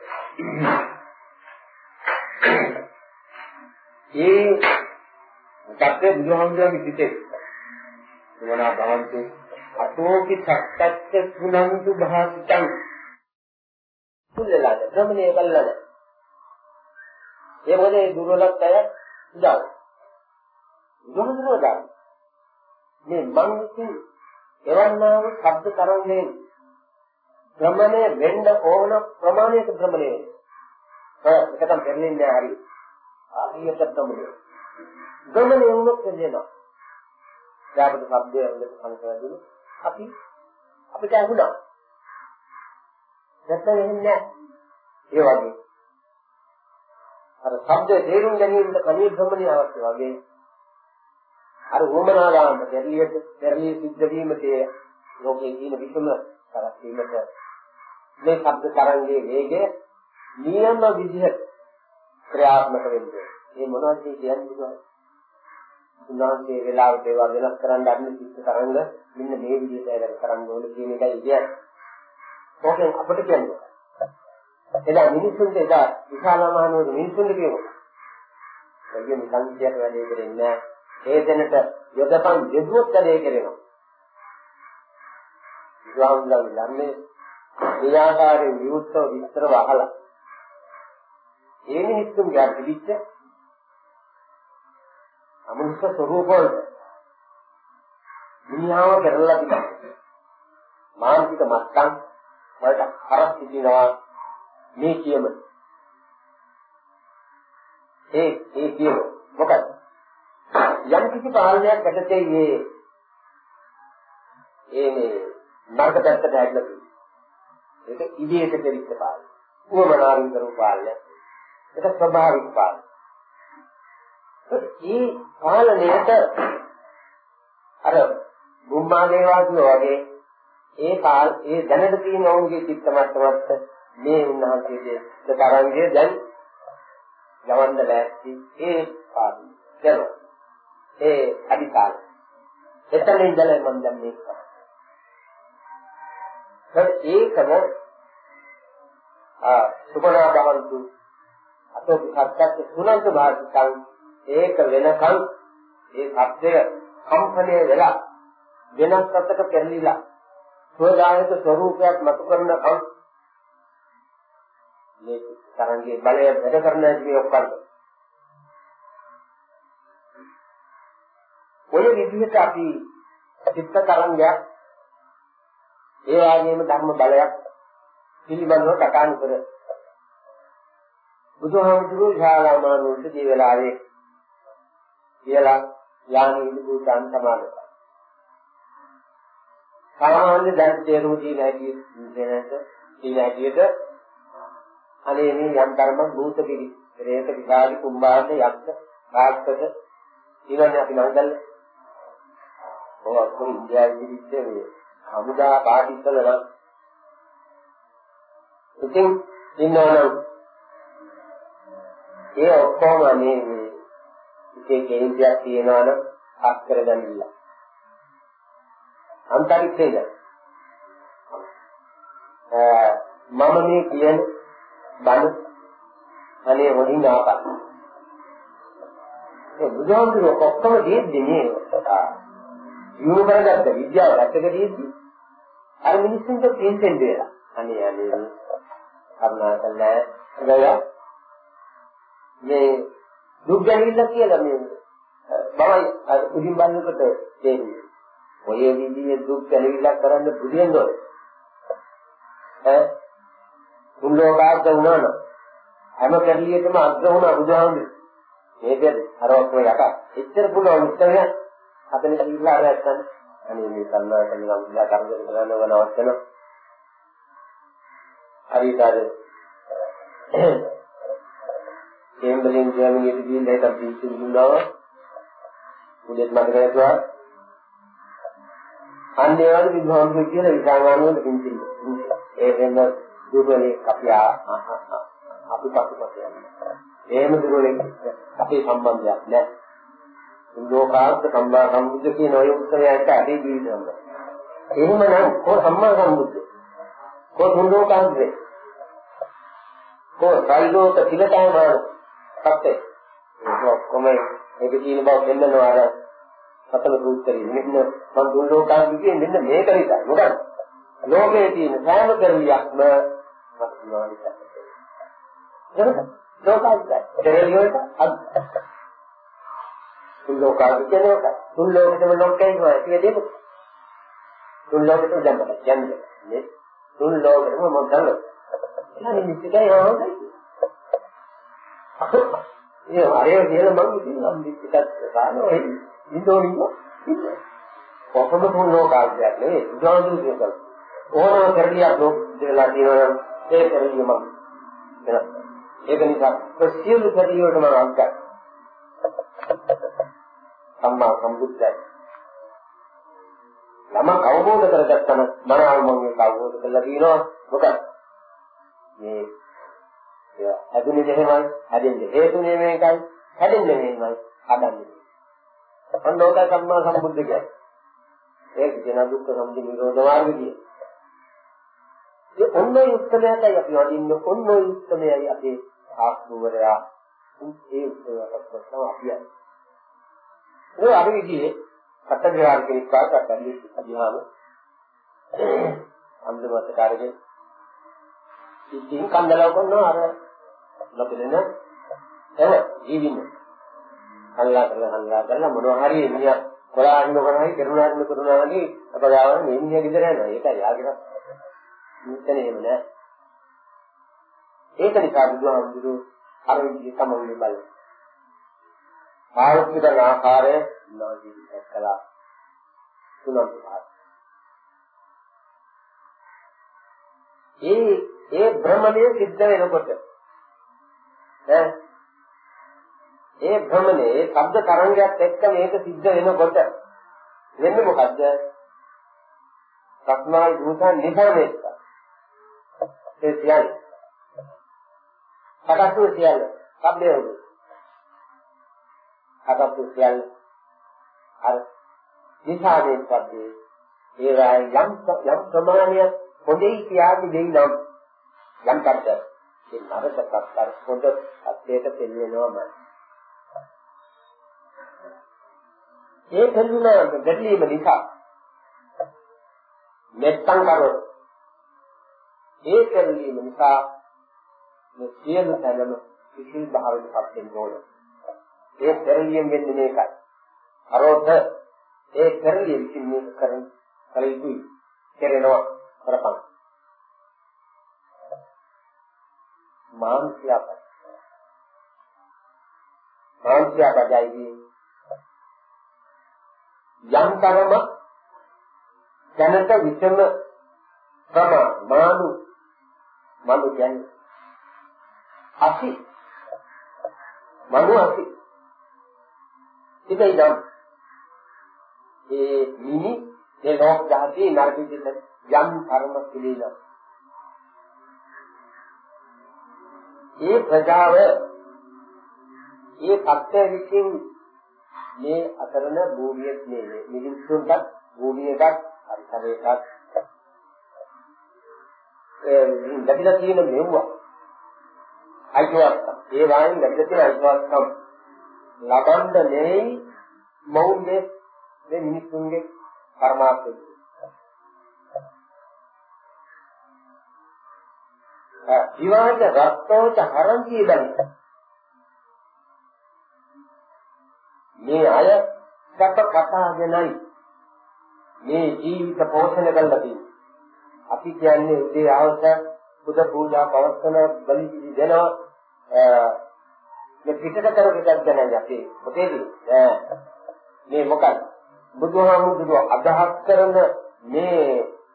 ඒ මොකක්ද බුදුහාමුදුරන්ගේ පිටේ මොනවා භවන්තු අතෝකි සක්කච්ඡ සුනන්තු භාසිතං කුල්ලලාද භ්‍රමණය කළාද ඒ මොකද ඒ දුර්වලත් අය උදාව බුදුහාමුදුරුවෝ දාන මේ මං විසින් එවන්නාව ශබ්ද තරංගයෙන් භ්‍රමණය වෙන්න ඕන ප්‍රමාණයක භ්‍රමණය වෙනවා. ඒකටම දෙන්නේ හරි. ආදියට භ්‍රමණය. භ්‍රමණය වුණොත් එනවා. යාපද ශබ්දය වලට සංකල්පදු අපි අපිට අහුණා. නැත්නම් එන්නේ ඒ වගේ. අර ශබ්ද තේරුම් ගැනීමට කණී භ්‍රමණය අවශ්‍ය වගේ අර වමනා ගන්න දෙරියට දෙරිය සිද්ධ වීමට ලෝකයේ තියෙන විසම කරස්වීමට මේ ශබ්ද තරංගයේ වේගය නියම විදිහට ක්‍රියාත්මක වෙන්නේ. මේ මොනවද කියන්නේ? උන්වහන්සේ වෙලාවට ඒවා වෙනස් කරන්න අන්න සිත් තරංග මෙන්න මේ විදිහට ඒක කරන්න ඕනේ කියන එකයි කියන්නේ. ඕකෙන් අපිට කියන්නේ. එදා මිනිස්සුන්ට එදා විශාල මහනුවර මිනිස්සුන්ට කියනවා. එළිය නිකන් කියට වැඩේ කරන්නේ නැහැ. ඒ දෙනට යොදපන් යොදුවත් වැඩේ කරනවා. විද්‍යාවුන්ලා ළන්නේ මේ ආකාරයෙන් විවුර්තව විස්තරව අහලා ඒ මිනිස්සුන් ගැන පිළිච්ච අමනුෂ්‍ය ස්වરૂප වලට දුනියාව කරලා තිබෙනවා මානසික මට්ටම් වලට හරස් සිටිනවා මේ කියම. ඒ ඒ කියම. මොකද යම් කිසි පාලනයක් යටතේ මේ ඒ මේ නරක පැත්තට හැදලා තියෙනවා. ඒක ඉදියට දෙවිච්ච පාලනය උවමනාරින් කරපු පාලනය ඒක ස්වභාවික පාලනය ඒ පාලනයට අර බුම්මාගේ වාසියෝ වගේ ඒ කාල් ඒ දැනට තියෙන ඔවුන්ගේ චිත්ත මට්ටමත් මේ උන්වහන්සේගේ තරංගය දැන් යවන්න ලෑස්ති. ඒ පාඩු දරන ඒ අදිකාල එතන ඉඳලා මම දැන් මේක කරා ඒකම ආ සුබනා බවන්තු අතෝ විහත්කත් සුනන්ත භාෂිතං ඒක වෙනකන් ඒ සත්‍යය කම්පණය වෙලා වෙනස් පැත්තට පෙරලිලා ස්වදායක ස්වરૂපයක් මතු කරනකම් මේ තරංගේ බලය වැඩ කරන ඇති ඔක්කොම ඔය විදිහට අපි චිත්ත තරංගයක් ඒ වගේම ධර්ම බලයක් පිළිබඳව කතා කර බුදුහාමුදුරුවෝ ශාලාමානුන්ට දී වෙලාවේ කියලා යානි විදුතාන් සමාදක. සාමාන්‍ය දැන් තේරුම් තියෙන හැටි දෙනට තියෙන හැටියට අනේ මේ යම් ධර්මයක් භූත පිළි, රේත විකාරි කුම්භාණ්ඩ යක්ෂ රාක්ෂස ඊළඟ අපි නංගල් ඔය කොයි ඉන්දියාවේ ඉන්නේ මේ හමුදා පාටිස්සල නම්? ඉතින් ඉන්නවනම් ඒ ඔක්කොම මේ එකේ කේන්ද්‍රයක් තියෙනවා නම් හත් කරගන්නilla. අන්තරික්ෂේද මම මේ කියන බණ අනේ හොඳින් ආපස්. ඒ බුදුහාමුදුරුවෝ ඔක්කොම දෙද්දී මේ යොමු කරගත්ත විද්‍යාව රැකගදීදී අර මිනිස්සුන්ට තේරෙන්න වෙලා. අනේ අනේ කරුණාකරලා ගයා මේ දුක් ගැනීම කියලා මේ මම අර උදින් බලනකොට දෙන්නේ. ඔය විදිහේ දුක් ගැනීමක් කරන්න පුදියෙන්ද ඔය? ඈ තුන්ලෝකාර්ථ වුණා නම් හැම කැලියෙටම අග්‍ර වුණා බුදුහාමුදුරුවෝ. මේකද අර ඔක්කොම යට. එච්චර පුළුවන් ඉස්සර හතන ඉල්ලා අර නැත්තම් අනේ මේ සම්මාන කරනවා කියලා කරදර කරනවා නවත්තන. හරියට අර එහෙම වෙම්බලෙන් ජර්මනියට ගිහිල්ලා ඒකට පිස්සු දුන්නා. උදේට මතක නැතුවා. අන්නේ වගේ විද්වාන්සෝ කියලා විසාමානුවල පින්සිල්. ඒ වෙන දුරලේ අපි අපි පස්සට යනවා. එහෙම දුරලේ අපේ සම්බන්ධයක් නැහැ. ලෝකාර්ථ සම්මා සම්බුද්ධ කියන ඔය උත්තරයට අපේ ජීවිතවල. එහෙමනම් කො සම්මා සම්බුද්ධ? කො දුර්ලෝකාන්තේ? කො සල්ලෝක තිලතාවමාන සත්‍ය. ඒක ඔක්කොම ඒක කියන බව දෙන්නනවා අර සතල සූත්‍රයේ මෙන්න මම දුර්ලෝකාන්ත කියන්නේ මෙන්න මේක නිසා. මොකද ලෝකයේ තියෙන සෑම කර්මියක්ම වස්තුවානිකයි. එහෙනම් ලෝකාන්තය. දෙවියන්ට අත් තුන් ලෝකාද කියන්නේ ඒකයි. තුන් ලෝකෙම ලෝකයි කියනවා. ඒක දෙක. තුන් ලෝකෙට ජන්ම ජන්ම. නේ? තුන් ලෝකෙම මොකද? එහෙනම් නිත්‍යයි හොඳයි. ඒ අරේ කියන මම කියනවා නිත්‍යකත් කාරණා ඒ ඉන්දෝනිය ඉන්නේ. කොහොමද තුන් ලෝකාදයක් නේ? උදාහරණ දෙකක්. ඕනම කරලියක් ලෝක දෙලා තියෙනවා ඒ කරලියම වෙනස්. ඒක නිසා සියලු කරලිය වලට මම අංකයි. සම්මා සම්බුද්ධයි. ළමක් අවබෝධ කරගත්තම මනාව මම මේක අවබෝධ කරලා තියෙනවා. මොකද මේ හැදුනේ මෙහෙමයි, හැදෙන්නේ හේතුනේ මේකයි, හැදෙන්නේ මෙහෙමයි, හදන්නේ. අන්නෝක සම්මා සම්බුද්ධ කියන්නේ. ඒක කියන දුක්ඛ සමුදය නිරෝධ මාර්ගය කියන්නේ. ඒ ඔන්නේ උත්තරයයි අපි වදින්නේ ඔන්නේ උත්තරයයි අපේ ආස්තුවරයා ඒ උත්තරයට ප්‍රශ්න අපියයි. ඒ අර විදිහේ කටග්‍රාහක කෙනෙක් කාටත් ඇල්ලි අදිහාම අන්දමත කාර්යයේ ඉතින් කන්දලව කරනවා අර ලබෙන එන ජීවින්න හල්ලා කරලා හල්ලා කරලා මොනවා හරි එන්නේ කොලාන්න කරනයි කරුණාන්න කරුණා වගේ අපගාවන මෙන්නේ ගෙදර යනවා ඒකයි යාගෙන මෙතන එහෙම නෑ ඒක නිසා බුදුහාමුදුරු අර විදිහේ තමයි බලන්නේ පාවිච්චි කරන ආකාරය නවජීවිතයක් කළා තුනක් පහක්. ඒ ඒ භ්‍රමණය සිද්ධ වෙනකොට ඈ ඒ භ්‍රමණය ඒ ශබ්ද තරංගයක් එක්ක මේක සිද්ධ වෙනකොට වෙන්නේ මොකද්ද? සත්මායි භූතන් නිසාමෙත්. ඒ කියන්නේ. සකස් වූ සියල්ල. සබ්දේ වගේ. හදපු සියල්ල අර දිශාවෙන් පද්දේ ඒවා යම් යම් ප්‍රමාණයක් හොඳයි කියාදී දෙයි නම් යම් කඩ ඒ නරකකත් අර හොඳ අත්‍යයට දෙන්නවම ඒ දෙන්නුන දෙලීම නිසා මෙත්තන් කරොත් ඒ දෙලීම නිසා මේ සියලු තැනම කිසිල් භාවයට පත් වෙන්න ඕනේ ඒ පෙරලියෙන් වෙන්නේ මේකයි. අරෝධ ඒ පෙරලිය විසින් මේක කරන කල යුතුයි. කෙරෙනවා කරපන්. මානසිකව මානසිකවයි යම්තරම දැනට විසම තම මානු මනු කියන්නේ. අසි. මනු අසි. ඉතින් නම් ඒ නිමි ඒ ලෝක ධාතී නරකිත යම් කර්ම පිළිලා ඒ ප්‍රජාව ඒ සත්‍ය විසින් මේ අතරන භූමියේ නේ මිනිස්සුන්ට භූමියකට හරිතරයකට ඒ ලැබිලා තියෙන මෙව්වා අයිතිවාසිකම් ඒ වයින් ලැබිලා තියෙන අයිතිවාසිකම් ලබන්න නෙයි මෞල්‍ය මේ මිනිස්සුන්ගේ පරමාර්ථය. ජීවාද රක්තෝච හරන්තිය බැලි. මේ අය සැප කතාගෙනයි මේ ජීවිත පෝෂණය කරලා තියෙන්නේ. අපි කියන්නේ උදේ ආවත බුදු පූජා පවත්වන බලි දෙනවා මේ පිටට කරපු එකක් ගැනයි අපි මොකේද මේ මොකක්ද බුදුහාමුදුරුවෝ අදහස් කරන මේ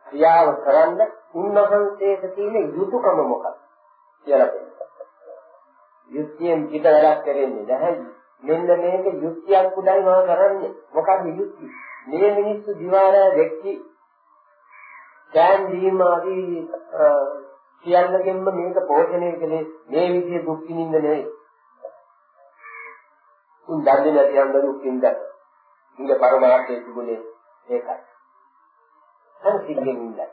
ක්‍රියාව කරන්න උන්වහන්සේට තියෙන යුතුයකම මොකක්ද කියලා යුක්තියෙන් පිට වැඩක් කරන්නේ නැහැ. මෙන්න මේක යුක්තියක් උඩයි මම කරන්නේ. මොකක්ද යුක්තිය? මේ මිනිස්සු දිවාරය දෙක්ටි දැන් දීම ආදී සියල්ලකින්ම මේක පෝෂණය කළේ මේ විදිහේ දුක් විඳින්න නෙවෙයි. උන් දන්නේ නැති අnder දුක් විඳලා. ඉංග පරමාර්ථයේ තිබුණේ ඒකයි. සංසිද්ධියෙන් ඉඳලා.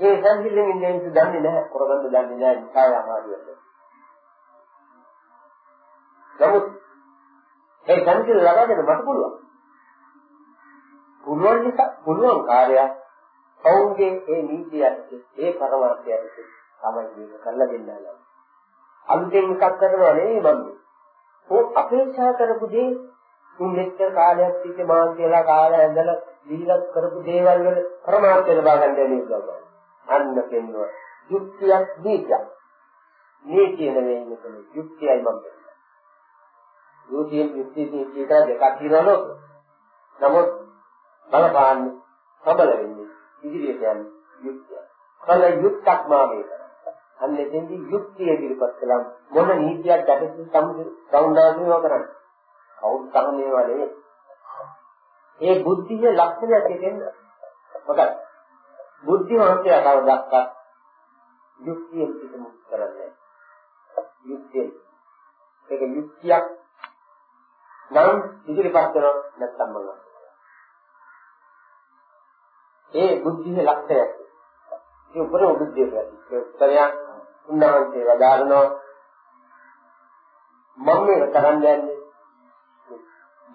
ඒ සංසිද්ධියෙන් ඉන්නේ දන්නේ නැහැ. කරගන්න දන්නේ නැහැ. නිසා අමාරුයි. නමුත් ඒ සංසිද්ධිය ලබා දෙන්න මට පුළුවන්. පුළුවන් නිසා පුළුවන් කාර්යයක් ඔවුන්ගේ ඒ නීතියට ඒ පරමාර්ථයට තමයි මේක කරලා දෙන්නා. අලුතෙන් එකක් කරනවා නෙවෙයි මම. ਉਹ අපේක්ෂා කරපු දේ උන් මෙච්චර කාලයක් තිස්සේ මාන් කියලා කාලය ඇඳලා දීලා කරපු දේවල් වල පරමාර්ථය ලබා ගන්න දෙන්නේ ගන්නවා. අන්න පෙන්වුවා. යුක්තියක් දීලා. නීතිය නෙවෙයි මෙතන යුක්තියයි මම කියන්නේ. යුක්තිය යුක්තිය කියන දෙකක් තියෙනවා නමුත් බලපාන්නේ සබල වෙන්නේ ඉදිරියට යන යුක්තිය. කල යුක්තක් මාගේ. අන්න එතෙන්දී යුක්තිය ඉදිරිපත් කළා මොන නීතියක් ගැටෙන්න සම්මුති සෞන්දර්යව කරන්නේ. කවුරුත් තමයි වලේ. ඒ බුද්ධියේ ලක්ෂණයක් දෙන්න. මොකද බුද්ධිමත්ය කවදාවත් යුක්තියෙන් පිටු කරන්නේ. යුක්තිය. ඒක යුක්තියක් නම් ඉදිරිපත් කරන නැත්නම් මොනවා ඒ බුද්ධියේ ලක්ෂණයක්. ඒ උපර බුද්ධියට ඒ උත්තරයක් උන්වහන්සේ වදාරනවා. මම මේක කරන්න යන්නේ.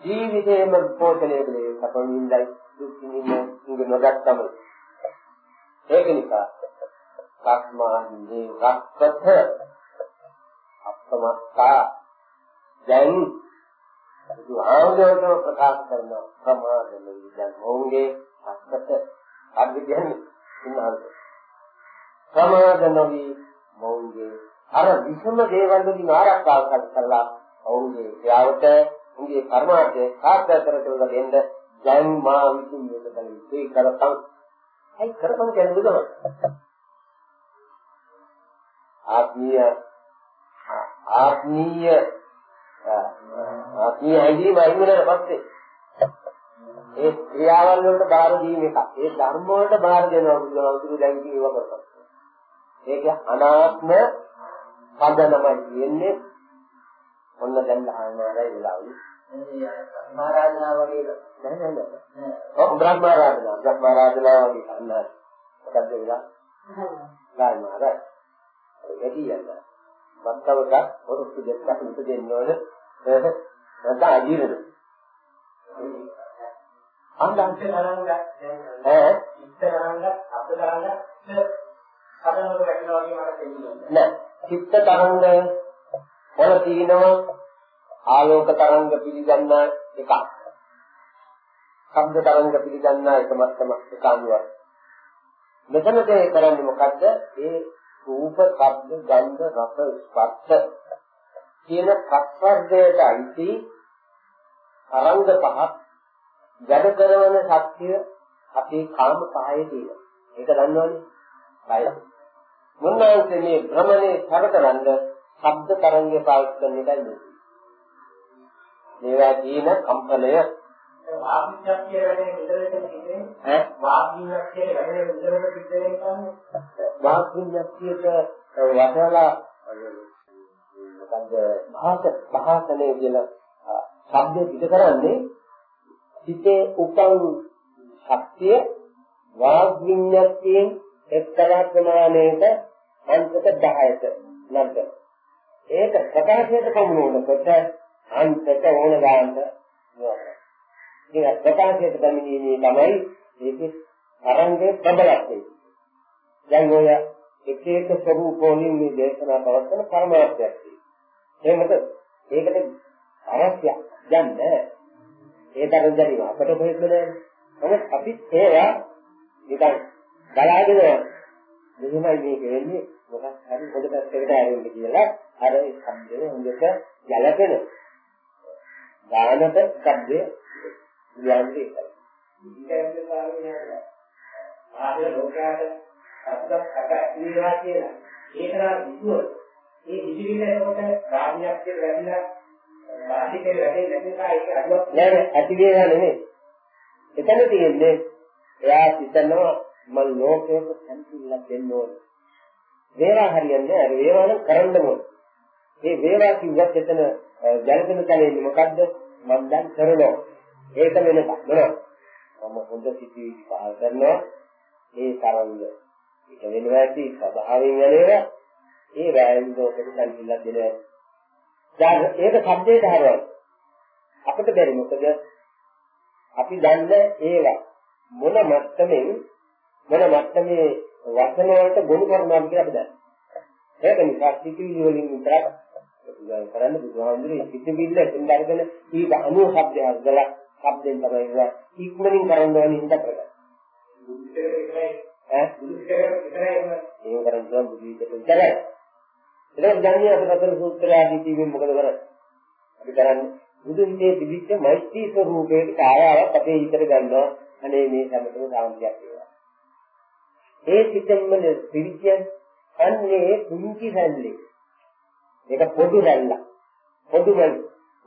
ජීවිතේම පෝෂණය කළේ සපමින්දයි දුක්ඛිනින්න ඉඟ නොගත්තම. ඒක නිසා සක්මාන්නේ රක්කත අප්‍රමත්තා. දැන් බුදුහාමුදුරුවෝ ප්‍රකාශ කරන ප්‍රමාදමයි දැන් මොහුගේ රක්කත අද කියන්නේ ඉන්නහල්ද සමාද නොවි මොවුන්ගේ අර විසම දේවල් වලින් ආරක්ෂා කරලා ඔවුන්ගේ ක්‍රියාවට උන්ගේ කර්මාර්ථය සාර්ථක කරගන්න දෙන්න දැන් මා විසින් මේක කලේ ඒ කරපන්. අයි කරපන් කියන්නේ බුදුම ආත්මීය ආත්මීය ආත්මීය හැඟීම අයිමුණාට පස්සේ ඒ ක්‍රියාවල් වලට බාර දීම එකක්. ඒ ධර්ම වලට බාර දෙනවා බුදුහාමුදුරු දැන් කිව්ව කරපන්. ඒක අනාත්ම පදනමයි කියන්නේ. ඔන්න දැන් අහනාරයි වෙලාවලු. මහරජා වගේ නෑ නෑ නෑ. ඔව් බ්‍රහ්මාරාධනා බ්‍රහ්මාරාධනා වගේ අන්නා. මොකද්ද වෙලා? ගායි මහරජා. ඒකදී යන්න. වත්තවක ඔරුසු දෙකක් උත දෙන්න ඕන. නැත්නම් අජීරණ. අන්දන්ත තරංග ඈ? ඉස්ස තරංග අබ්ද තරංග සතරවල වැටෙනවා වගේ මට තේරෙන්නේ නෑ. චිත්ත තරංග වල තියෙනවා ආලෝක තරංග පිළිගන්න එකක්. ශබ්ද තරංග පිළිගන්න එක මත්තම එක අනුවක් මෙතන තේ කරන්නේ මොකද්ද? ඒ රූප ශබ්ද ගන්ධ රස ස්පර්ශ කියන පස්වර්ගයට අයිති තරංග පහක් වැඩ කරන ශක්තිය අපේ කාම කායේ තියෙනවා. ඒක දන්නවනේ. කාය. මුන්නාන්සේ මේ භ්‍රමණේ කරකරන ශබ්ද තරංගය පාවිච්චි කරන එකයි මේ. මේවා කියන කම්පනය වාග්විඥාන කියන වැඩේ විතරට කිව්වේ ඈ වාග්විඥාන කියන වැඩේ විතරට කියන්නේ වාග්විඥානියට වටලා මොකන්ද භාෂ භාෂණය කියලා ශබ්ද පිට කරන්නේ හිතේ උපන් ශක්තිය වාග් විඤ්ඤාතියෙන් එක්තරා ප්‍රමාණයක අංකක 10ක නන්ද ඒක ප්‍රකාශයට පමුණුනකොට අංකක ඕන ගන්න ඕන. ඒක ප්‍රකාශයට පැමිණීමේ තමයි ඒකේ තරංගේ ප්‍රබලත්වය. දැන් ඔය එක එක ස්වરૂපෝලින් මේ දේශනා පවත්වන පරමාර්ථයක් තියෙනවා. ඒකට අවශ්‍ය දැන් නෑ ඒ තරම් දැනීම අපට කොහෙත්ම නැහැ. නමුත් අපි ඒවා නිකන් බලාගෙන මෙහෙමයි මේක වෙන්නේ මොකක් හරි පොඩ පැත්තකට ඇරෙන්න කියලා අර ඒ ශබ්දේ හොඳට ගැළපෙන ගානට ශබ්දය යන්නේ ඒකයි. ඉතින් කාරණේ ආදී ලෝකයට අත්දක් අට ඉන්නවා කියලා ඒක නම් විදුව ඒ ඉතිවිල එතකොට රාජ්‍යයක් කියලා වැදිලා වාසිකේ වැටෙන්නේ නැති නිසා ඒක අඩුවක් නෑ නෑ ඇති වේලා නෙමෙයි. එතන තියෙන්නේ එයා හිතනවා මම ලෝකයට සම්පූර්ණ දෙන්න ඕනේ. වේවා හරියන්නේ නැහැ. වේවා නම් කරන්න ඕනේ. මේ වේවා කිව්වත් එතන ජනතන තලෙන්නේ මොකද්ද? මම දැන් කරනවා. ඒක වෙනකම් නේද? මම හොඳ සිතිවිලි පහල කරනවා. ඒ තරංග ඒක වෙනවා ඇති ස්වභාවයෙන් යනවා. ඒ වෑයම් දෝෂෙට සම්පූර්ණ දෙනවා. දැන් ඒක සබ්දයට හැරෙයි. අපිට බැරි මොකද අපි දන්නේ ඒවා මොන මට්ටමින් මොන මට්ටමේ වචන වලට ගොනු කරනවාද කියලා අපි දන්නේ. ඒක නිසා සිතිවිලි වලින් විතරක් ඉතින් කරන්නේ බුදුහාමුදුරේ සිතිවිල්ල එතෙන් අරගෙන ඊට අනුව ශබ්දය හදලා ශබ්දෙන් තමයි ඒක ඉක්මනින් කරන්න ඕනේ හින්දා කරගන්න. බුද්ධිතේ ඉතරයි ඈ බුද්ධිතේ ඉතරයි ඒක කරන්නේ බුද්ධිතේ ඉතරයි විතරයි. ඒක දැනන්නේ අපේ අතර සූත්‍රය ආදී කිව්වෙ මොකද කරන්නේ? අපි කරන්නේ බුදු විදිහේ තිබිච්ච මෛත්‍රී ස්වરૂපයේ කායාවක් අපේ හිතට ගන්නවා. අනේ මේ සම්පූර්ණ සාන්තියක් වේවා. ඒ සිතෙන්ම පිළිච්ච අන්නේ කුංචි රැල්ලේ. ඒක පොදු රැල්ල. පොදු රැල්ල.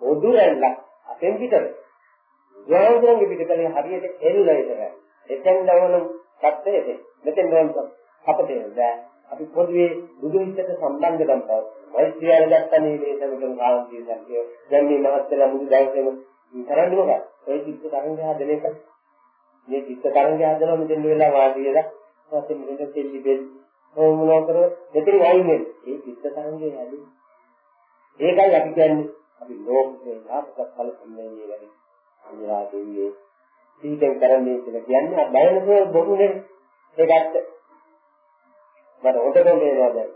පොදු රැල්ල. අපෙන් පිටර. ගෝවුන්ගේ පිටකලේ හරියට එල්ලයි කරා. එතෙන් දවන සත්‍යයේ මෙතෙන් නම් අපතේ බෑ. අපි පොදුවේ බුදු විද්‍යට සම්බන්ධකම් පාව. මෛත්‍රියල ගත්තනේ මේ සමකම් කාන්තිය සංකේය. දැන් මේ මහත්තයලා මුළු දවසේම කරන්නේ මොකක්ද? ඒ චිත්ත තරංගය හදන එක. මේ චිත්ත තරංගය හදනවා මෙතෙන් වෙලා වාඩි වෙලා ඊපස්සේ මෙතන තෙල්ලි බෙල් ඔය මොනවා කරේ? මෙතන වයින් වෙන්නේ. ඒ චිත්ත තරංගය හැදෙන්නේ. ඒකයි අපි කියන්නේ අපි ලෝකේ නාපක කල්පන්නේ වැඩි. අනිරා දෙවියේ සීතෙන් කරන්නේ කියලා කියන්නේ බයනකෝ බොරුනේ ඒකත් මට ඔතන මේවා දැන්.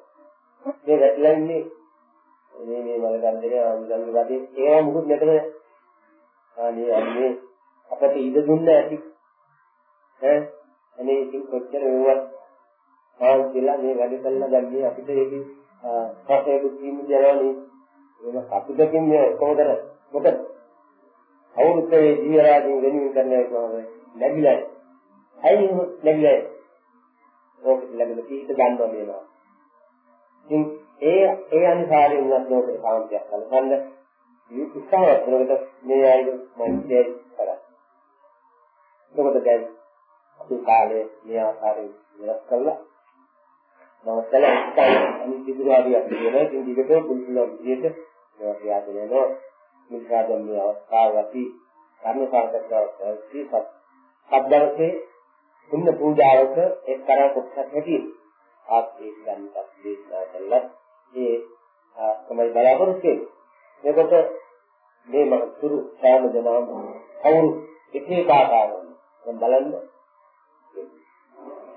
මේ වැටලා ඉන්නේ. මේ මේ මල ගන්දේ ආන්දන් වගේ. ඒවා මුකුත් නැතම අනේ අන්නේ අපට ඉඩ දුන්න ඇති. ඈ? අනේ ඉතින් කොච්චර වේවත් ආන් කියලා මේ වැඩ කළා දැන් මේ අපිට ඒකේ පස්සේ දුකින් ජනවනේ ඒක අපිටකින් මේ කොහොමද මොකද? අවුරුද්දේ ජීවරාජින් වෙනුවෙන් කරන්නේ කොහොමද ලැබිලා ඇයි ලැබිලා ඕක ලැබෙන කීට ගන්නවා මේවා ඉතින් ඒ ඒ අනිසාරයෙන් උනත් ලෝකේ සාන්තියක් කලකන්න මේ උත්සාහවත් වෙනකොට මේ ආයු මන්දේ කරා. එතකොට දැන් අපි කාලේ මේ ආකාරයෙන් වෙනස් කළා. නවත්තලා ඉස්සයි අනිත් ඉදිරියට අපි කියන ඉතින් දිගට පුළුවන් විදිහට මේවා ක්‍රියාද වෙනවා. මිත්‍රාදම් මේ අවස්ථාව අපි කර්ම සාකච්ඡාවක් කරී සත් සද්දවසේ පුණ්‍ය පූජාවක එක්තරා කොටසක් හැටියට ආත්මේ ගන්නත් දේශනා කළා ඒ තමයි බලාපොරොත්තු වෙන්නේ. මේකට මේ මහතුරු සෑම දෙනාම කවුරු එක එක ආකාරයෙන් දැන් බලන්න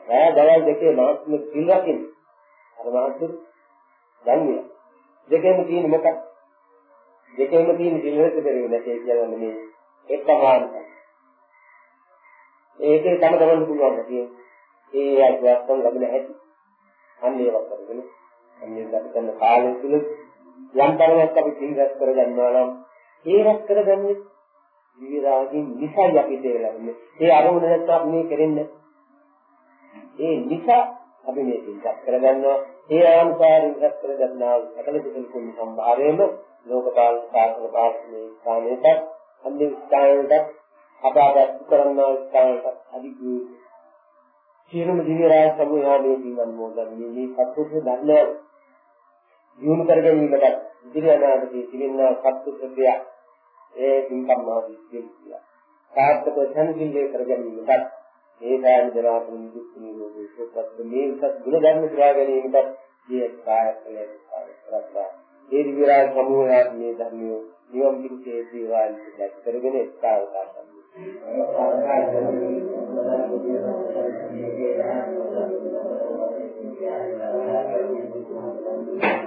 රාය දවල් දෙකේ මාත්ම සිල් රකින්න. අර මහතුරු ගන්නේ දෙකෙන් තියෙන මොකක්ද? දෙකෙන්ම තියෙන සිල්වෙත් බැරි නැtei කියන්නේ මේ එක්කමානක. ඒකේ තම තමන් පුළුවන් තියෙන. ඒ අධ්‍යාත්ම ලැබෙන හැටි. අන්න ඒවත් කරගෙන අන්නේ ගත කරන කාලය තුල යම් තරමක් අපි සිල් රැස් කරගන්නවා නම් ඒ රැස් කරගන්නේ විවිධාකින් නිසයි අපි තේරෙන්නේ. ඒ අරමුණ නැත්නම් මේ කරන්නේ. ඒ නිසා අපි මේ සිල් රැස් කරගන්නවා. ඒ ආනුසාරින් රැස් කරගන්නා සකල කුසල කුණ සම්භාරයේම ලෝකපාල සාසන පාලනයේ ස්ථානයට අන්‍ය ස්ථානයට අපාගත කරන්නා ස්ථානයට අධිගු සියලුම දිව්‍ය රාජ සමූහයේ දීවන් මොදන්නේ මේ සත්පුරුෂ ධර්ම දිනු කර ගැනීමට ඉදිරි අනාගතයේ තිබෙනා සත්පුරුෂය ඒ පින්කම් මාදී කියලා. සාර්ථක සංසිල්ලේ කර ගැනීමට ඒ සෑම දනාතුන් දුක් නිරෝධී සුවපත් මේ විසත් ගුණ ධර්ම පුරා ගැනීමට මේ කායකලේ කරත්තා ඒ විරාජ සමූහයක් මේ ධර්මිය නියම පිළිසේ දේවාල් දැක් කරගෙන ස්ථාවකාශ Thank you.